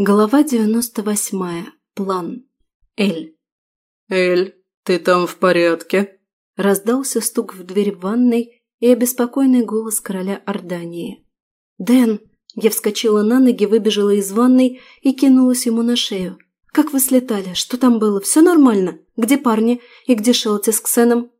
Глава 98. План. Эль. «Эль, ты там в порядке?» Раздался стук в дверь ванной и обеспокоенный голос короля Ордании. «Дэн!» Я вскочила на ноги, выбежала из ванной и кинулась ему на шею. «Как вы слетали? Что там было? Все нормально? Где парни? И где Шелти с Ксеном?»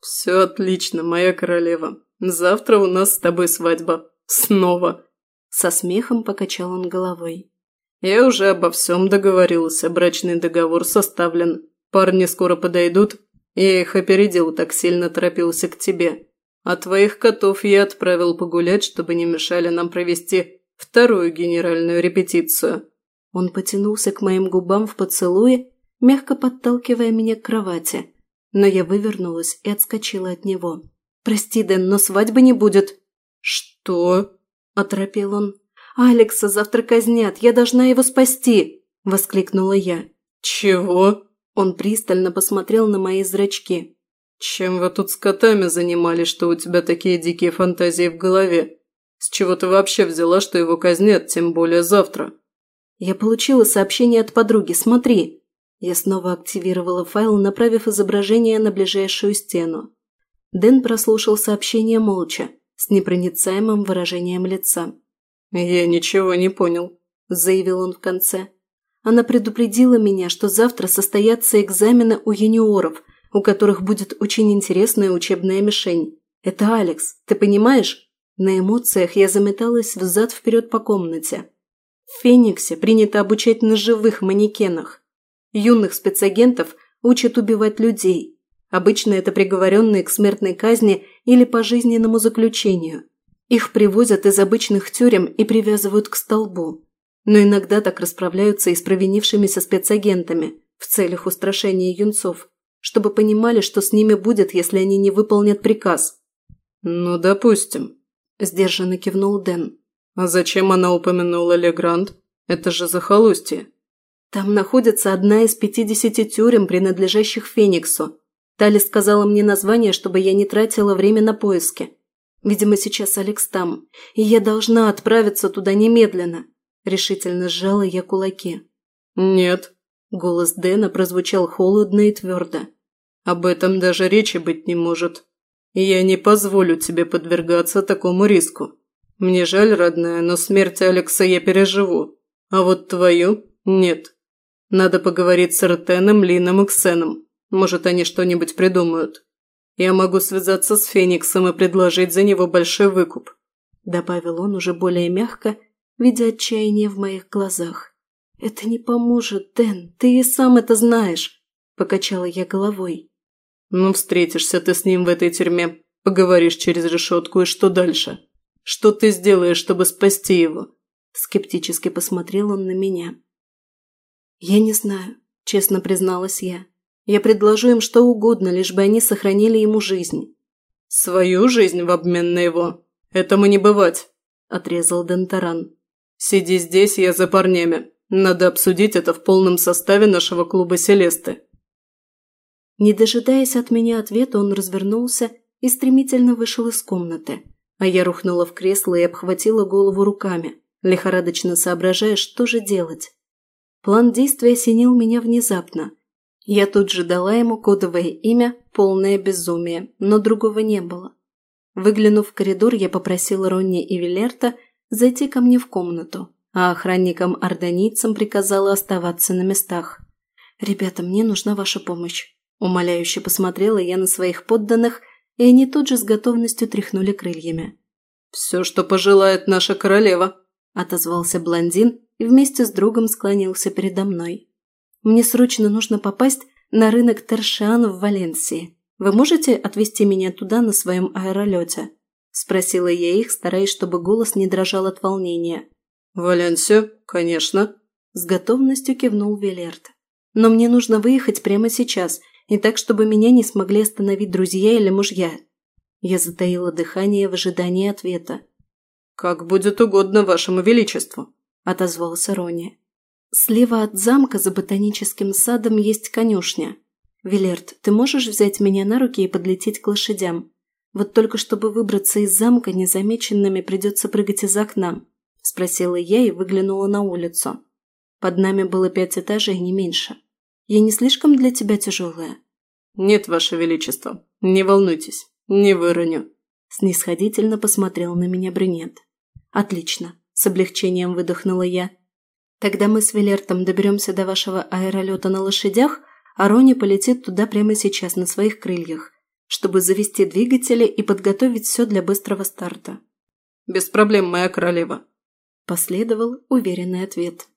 «Все отлично, моя королева. Завтра у нас с тобой свадьба. Снова!» Со смехом покачал он головой. Я уже обо всем договорился, а брачный договор составлен. Парни скоро подойдут. Я их опередил, так сильно торопился к тебе. А твоих котов я отправил погулять, чтобы не мешали нам провести вторую генеральную репетицию». Он потянулся к моим губам в поцелуе, мягко подталкивая меня к кровати. Но я вывернулась и отскочила от него. «Прости, Дэн, но свадьбы не будет». «Что?» – оторопел он. «Алекса завтра казнят, я должна его спасти!» – воскликнула я. «Чего?» – он пристально посмотрел на мои зрачки. «Чем вы тут с котами занимались, что у тебя такие дикие фантазии в голове? С чего ты вообще взяла, что его казнят, тем более завтра?» «Я получила сообщение от подруги, смотри!» Я снова активировала файл, направив изображение на ближайшую стену. Дэн прослушал сообщение молча, с непроницаемым выражением лица. «Я ничего не понял», – заявил он в конце. Она предупредила меня, что завтра состоятся экзамены у юниоров, у которых будет очень интересная учебная мишень. «Это Алекс, ты понимаешь?» На эмоциях я заметалась взад-вперед по комнате. В Фениксе принято обучать на живых манекенах. Юных спецагентов учат убивать людей. Обычно это приговоренные к смертной казни или пожизненному заключению – их привозят из обычных тюрем и привязывают к столбу. Но иногда так расправляются и с провинившимися спецагентами в целях устрашения юнцов, чтобы понимали, что с ними будет, если они не выполнят приказ. «Ну, допустим», – сдержанно кивнул Дэн. «А зачем она упомянула Легранд? Это же захолустье». «Там находится одна из пятидесяти тюрем, принадлежащих Фениксу. Тали сказала мне название, чтобы я не тратила время на поиски. Видимо, сейчас Алекс там, и я должна отправиться туда немедленно. Решительно сжала я кулаки. «Нет», – голос Дэна прозвучал холодно и твердо. «Об этом даже речи быть не может. Я не позволю тебе подвергаться такому риску. Мне жаль, родная, но смерть Алекса я переживу, а вот твою – нет. Надо поговорить с Ртеном, Лином и Ксеном. Может, они что-нибудь придумают». Я могу связаться с Фениксом и предложить за него большой выкуп», – добавил он уже более мягко, видя отчаяние в моих глазах. «Это не поможет, Дэн, ты и сам это знаешь», – покачала я головой. «Ну, встретишься ты с ним в этой тюрьме, поговоришь через решетку, и что дальше? Что ты сделаешь, чтобы спасти его?» Скептически посмотрел он на меня. «Я не знаю», – честно призналась я. Я предложу им что угодно, лишь бы они сохранили ему жизнь. «Свою жизнь в обмен на его? Этому не бывать», – отрезал Дентаран. «Сиди здесь, я за парнями. Надо обсудить это в полном составе нашего клуба «Селесты». Не дожидаясь от меня ответа, он развернулся и стремительно вышел из комнаты, а я рухнула в кресло и обхватила голову руками, лихорадочно соображая, что же делать. План действия осенил меня внезапно – я тут же дала ему кодовое имя, полное безумие, но другого не было. Выглянув в коридор, я попросила Ронни и Вилерта зайти ко мне в комнату, а охранникам-ордонийцам приказала оставаться на местах. «Ребята, мне нужна ваша помощь». Умоляюще посмотрела я на своих подданных, и они тут же с готовностью тряхнули крыльями. «Все, что пожелает наша королева», – отозвался блондин и вместе с другом склонился передо мной. Мне срочно нужно попасть на рынок Тершиан в Валенсии. Вы можете отвезти меня туда на своем аэролете?» Спросила я их, стараясь, чтобы голос не дрожал от волнения. «Валенсию, конечно», – с готовностью кивнул Велерт. «Но мне нужно выехать прямо сейчас, и так, чтобы меня не смогли остановить друзья или мужья». Я затаила дыхание в ожидании ответа. «Как будет угодно вашему величеству», – отозвался Рони. Слева от замка за ботаническим садом есть конюшня. Вилерт, ты можешь взять меня на руки и подлететь к лошадям? Вот только чтобы выбраться из замка незамеченными придется прыгать из окна. Спросила я и выглянула на улицу. Под нами было пять этажей, не меньше. Я не слишком для тебя тяжелая? Нет, Ваше Величество. Не волнуйтесь, не выроню. Снисходительно посмотрел на меня брюнет. Отлично. С облегчением выдохнула я. Тогда мы с Велертом доберемся до вашего аэролета на лошадях, а Рони полетит туда прямо сейчас на своих крыльях, чтобы завести двигатели и подготовить все для быстрого старта. «Без проблем, моя королева», – последовал уверенный ответ.